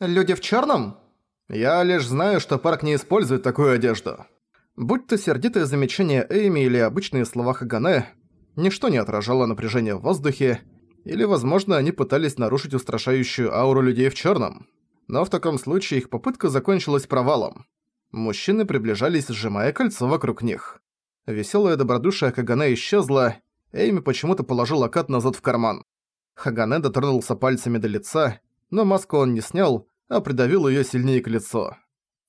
«Люди в чёрном?» «Я лишь знаю, что парк не использует такую одежду». Будь то сердитое замечание Эйми или обычные слова Хагане, ничто не отражало напряжение в воздухе, или, возможно, они пытались нарушить устрашающую ауру людей в чёрном. Но в таком случае их попытка закончилась провалом. Мужчины приближались, сжимая кольцо вокруг них. Веселая добродушие Хагане исчезла, Эйми почему-то положила кат назад в карман. Хагане дотронулся пальцами до лица, но маску он не снял, а придавил её сильнее к лицу.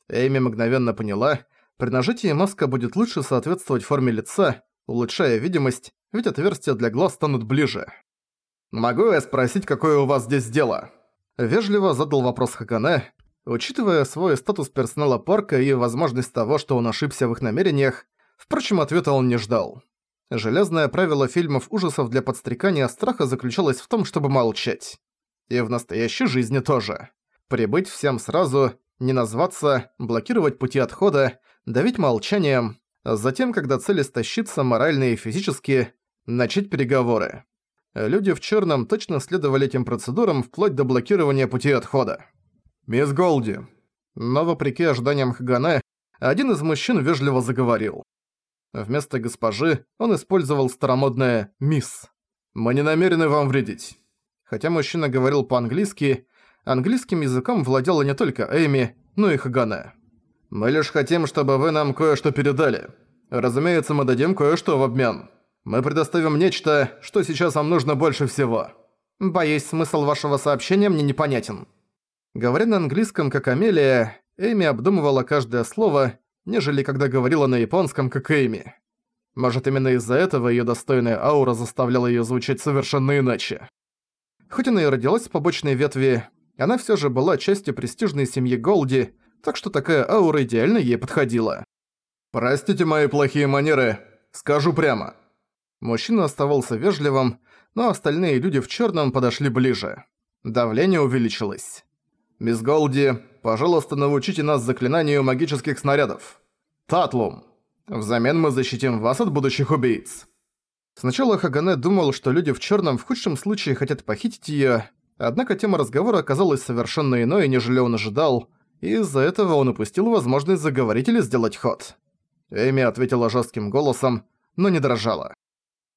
Эйми мгновенно поняла, при нажатии маска будет лучше соответствовать форме лица, улучшая видимость, ведь отверстия для глаз станут ближе. «Могу я спросить, какое у вас здесь дело?» Вежливо задал вопрос Хакане. Учитывая свой статус персонала парка и возможность того, что он ошибся в их намерениях, впрочем, ответа он не ждал. Железное правило фильмов ужасов для подстрекания страха заключалось в том, чтобы молчать. И в настоящей жизни тоже. Прибыть всем сразу, не назваться, блокировать пути отхода, давить молчанием, затем, когда цель истощится морально и физически, начать переговоры. Люди в черном точно следовали этим процедурам вплоть до блокирования пути отхода. «Мисс Голди». Но вопреки ожиданиям Хагане, один из мужчин вежливо заговорил. Вместо госпожи он использовал старомодное «мисс». «Мы не намерены вам вредить». Хотя мужчина говорил по-английски, английским языком владела не только Эйми, но и Хагане. «Мы лишь хотим, чтобы вы нам кое-что передали. Разумеется, мы дадим кое-что в обмен. Мы предоставим нечто, что сейчас вам нужно больше всего». «Боюсь, смысл вашего сообщения мне непонятен». Говоря на английском, как Амелия, Эми обдумывала каждое слово, нежели когда говорила на японском, как Эми. Может, именно из-за этого её достойная аура заставляла её звучать совершенно иначе. Хоть она и родилась в побочной ветви, она всё же была частью престижной семьи Голди, так что такая аура идеально ей подходила. «Простите мои плохие манеры, скажу прямо. Мужчина оставался вежливым, но остальные люди в черном подошли ближе. Давление увеличилось. «Мисс Голди, пожалуйста, научите нас заклинанию магических снарядов. Татлум. Взамен мы защитим вас от будущих убийц». Сначала Хагане думал, что люди в черном в худшем случае хотят похитить ее, однако тема разговора оказалась совершенно иной, нежели он ожидал, и из-за этого он упустил возможность заговорить или сделать ход. Эми ответила жестким голосом, но не дрожала.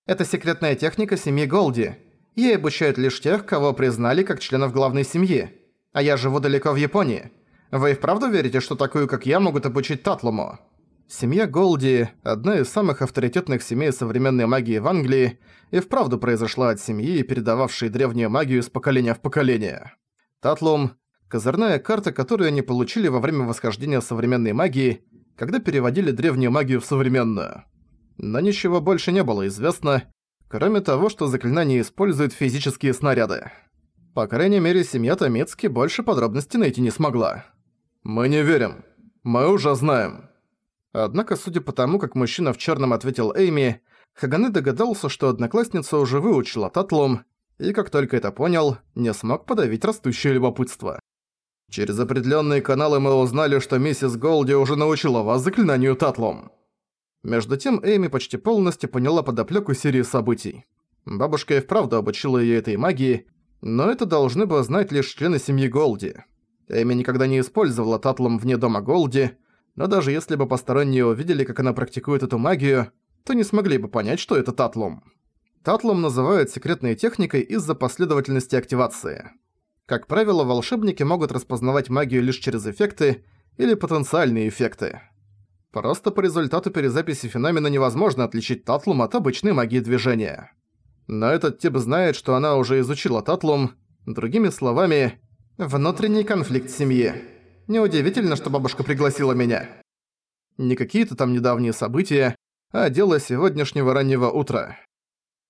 Это секретная техника семьи Голди. Ей обучают лишь тех, кого признали как членов главной семьи. А я живу далеко в Японии. Вы и вправду верите, что такую, как я, могут обучить Татлуму? Семья Голди, одна из самых авторитетных семей современной магии в Англии, и вправду произошла от семьи, передававшей древнюю магию из поколения в поколение. Татлум – козырная карта, которую они получили во время восхождения современной магии, когда переводили древнюю магию в современную но ничего больше не было известно, кроме того, что заклинание использует физические снаряды. По крайней мере, семья Томицки больше подробностей найти не смогла. «Мы не верим. Мы уже знаем». Однако, судя по тому, как мужчина в черном ответил Эйми, Хаганы догадался, что одноклассница уже выучила Татлум, и как только это понял, не смог подавить растущее любопытство. Через определенные каналы мы узнали, что миссис Голди уже научила вас заклинанию Татлум. Между тем Эйми почти полностью поняла подоплеку серии событий. Бабушка и вправду обучила её этой магии, но это должны бы знать лишь члены семьи Голди. Эми никогда не использовала татлом вне дома Голди, но даже если бы посторонние увидели, как она практикует эту магию, то не смогли бы понять, что это татлом. Татлом называют секретной техникой из-за последовательности активации. Как правило, волшебники могут распознавать магию лишь через эффекты или потенциальные эффекты. Просто по результату перезаписи феномена невозможно отличить Татлум от обычной магии движения. Но этот тип знает, что она уже изучила Татлум, другими словами, внутренний конфликт семьи. Неудивительно, что бабушка пригласила меня. Не какие-то там недавние события, а дело сегодняшнего раннего утра.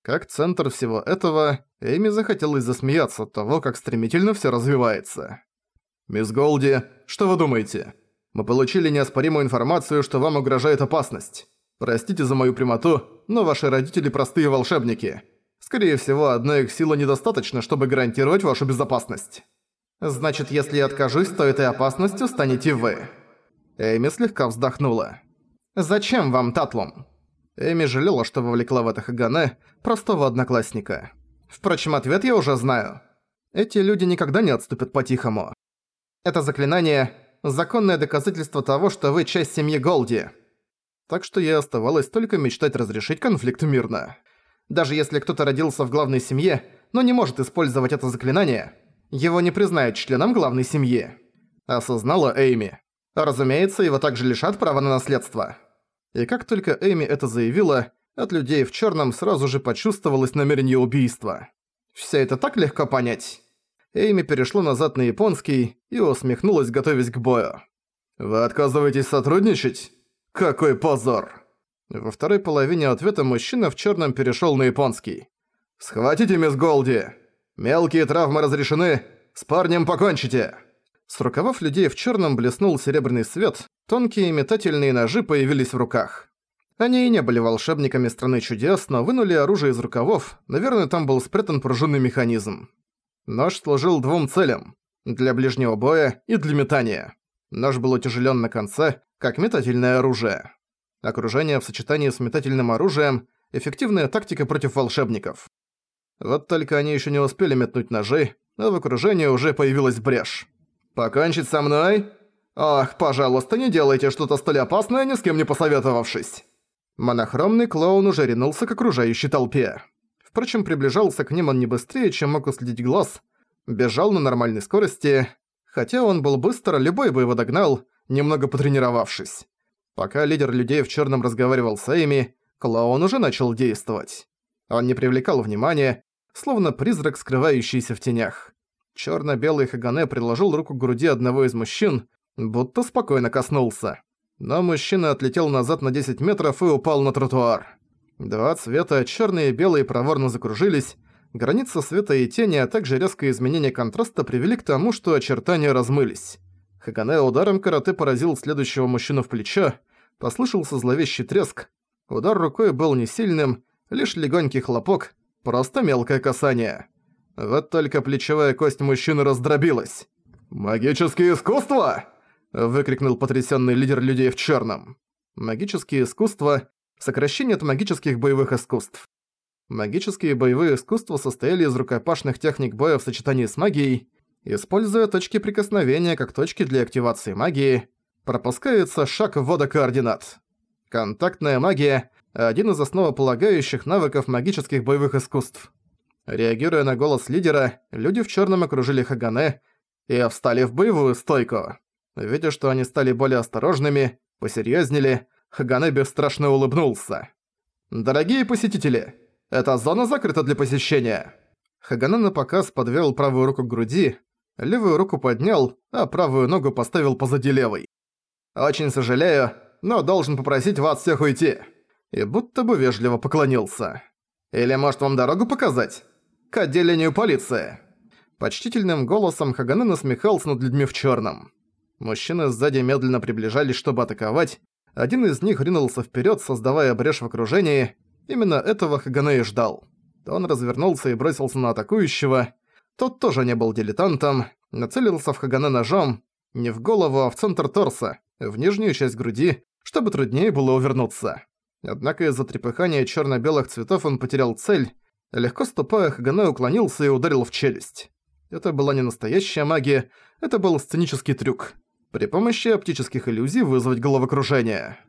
Как центр всего этого, Эми захотелось засмеяться от того, как стремительно всё развивается. «Мисс Голди, что вы думаете?» Мы получили неоспоримую информацию, что вам угрожает опасность. Простите за мою прямоту, но ваши родители простые волшебники. Скорее всего, одной их силы недостаточно, чтобы гарантировать вашу безопасность. Значит, если я откажусь, то этой опасностью станете вы. Эми слегка вздохнула. Зачем вам Татлум? Эми жалела, что вовлекла в это Хагане, простого одноклассника. Впрочем, ответ я уже знаю. Эти люди никогда не отступят по-тихому. Это заклинание – законное доказательство того, что вы часть семьи Голди. Так что ей оставалось только мечтать разрешить конфликт мирно. Даже если кто-то родился в главной семье, но не может использовать это заклинание, его не признают членом главной семьи. Осознала Эйми. Разумеется, его также лишат права на наследство. И как только Эйми это заявила, от людей в черном сразу же почувствовалось намерение убийства. Все это так легко понять. Эйми перешло назад на японский и усмехнулась, готовясь к бою. «Вы отказываетесь сотрудничать? Какой позор!» Во второй половине ответа мужчина в черном перешел на японский. «Схватите мисс Голди! Мелкие травмы разрешены! С парнем покончите!» С рукавов людей в черном блеснул серебряный свет, тонкие метательные ножи появились в руках. Они и не были волшебниками страны чудес, но вынули оружие из рукавов, наверное, там был спрятан пружинный механизм. Нож служил двум целям – для ближнего боя и для метания. Нож был утяжелен на конце, как метательное оружие. Окружение в сочетании с метательным оружием – эффективная тактика против волшебников. Вот только они еще не успели метнуть ножи, а в окружении уже появилась брешь. «Покончить со мной? Ах, пожалуйста, не делайте что-то столь опасное, ни с кем не посоветовавшись!» Монохромный клоун уже ринулся к окружающей толпе. Впрочем, приближался к ним он не быстрее, чем мог уследить глаз, бежал на нормальной скорости, хотя он был быстро, любой бы его догнал, немного потренировавшись. Пока лидер людей в черном разговаривал с Эйми, клоун уже начал действовать. Он не привлекал внимания, словно призрак, скрывающийся в тенях. черно белый Хагане приложил руку к груди одного из мужчин, будто спокойно коснулся. Но мужчина отлетел назад на 10 метров и упал на тротуар. Два цвета, черные и белые, проворно закружились. Граница света и тени, а также резкое изменение контраста привели к тому, что очертания размылись. Хакане ударом карате поразил следующего мужчину в плечо. Послышался зловещий треск. Удар рукой был не сильным, лишь легонький хлопок, просто мелкое касание. Вот только плечевая кость мужчины раздробилась. «Магические искусства!» – выкрикнул потрясенный лидер людей в черном. Магические искусства сокращение от магических боевых искусств. Магические боевые искусства состояли из рукопашных техник боя в сочетании с магией, используя точки прикосновения как точки для активации магии, пропускается шаг ввода координат. Контактная магия – один из основополагающих навыков магических боевых искусств. Реагируя на голос лидера, люди в черном окружили Хагане и встали в боевую стойку. Видя, что они стали более осторожными, посерьезнели, Хагане бесстрашно улыбнулся. «Дорогие посетители, эта зона закрыта для посещения!» Хагане на показ подвел правую руку к груди, левую руку поднял, а правую ногу поставил позади левой. «Очень сожалею, но должен попросить вас всех уйти!» И будто бы вежливо поклонился. «Или может вам дорогу показать? К отделению полиции!» Почтительным голосом Хагане насмехался над людьми в черном. Мужчины сзади медленно приближались, чтобы атаковать, один из них ринулся вперед, создавая брешь в окружении. Именно этого Хагане и ждал. Он развернулся и бросился на атакующего. Тот тоже не был дилетантом, нацелился в Хагане ножом, не в голову, а в центр торса, в нижнюю часть груди, чтобы труднее было увернуться. Однако из-за трепыхания черно белых цветов он потерял цель. Легко ступая, Хагане уклонился и ударил в челюсть. Это была не настоящая магия, это был сценический трюк при помощи оптических иллюзий вызвать головокружение.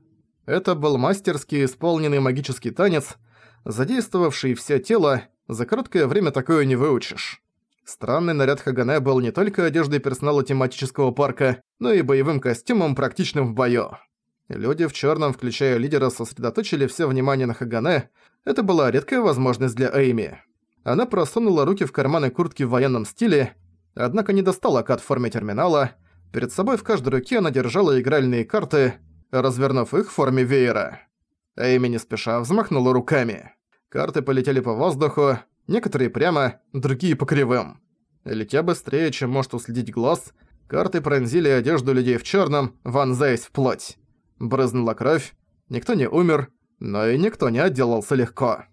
Это был мастерски исполненный магический танец, задействовавший все тело, за короткое время такое не выучишь. Странный наряд Хагане был не только одеждой персонала тематического парка, но и боевым костюмом, практичным в бою. Люди в черном, включая лидера, сосредоточили все внимание на Хагане. Это была редкая возможность для Эйми. Она просунула руки в карманы куртки в военном стиле, однако не достала в форме терминала, Перед собой в каждой руке она держала игральные карты, развернув их в форме веера. Эйми не спеша взмахнула руками. Карты полетели по воздуху, некоторые прямо, другие по кривым. Летя быстрее, чем может уследить глаз, карты пронзили одежду людей в черном, вонзаясь в плоть. Брызнула кровь, никто не умер, но и никто не отделался легко.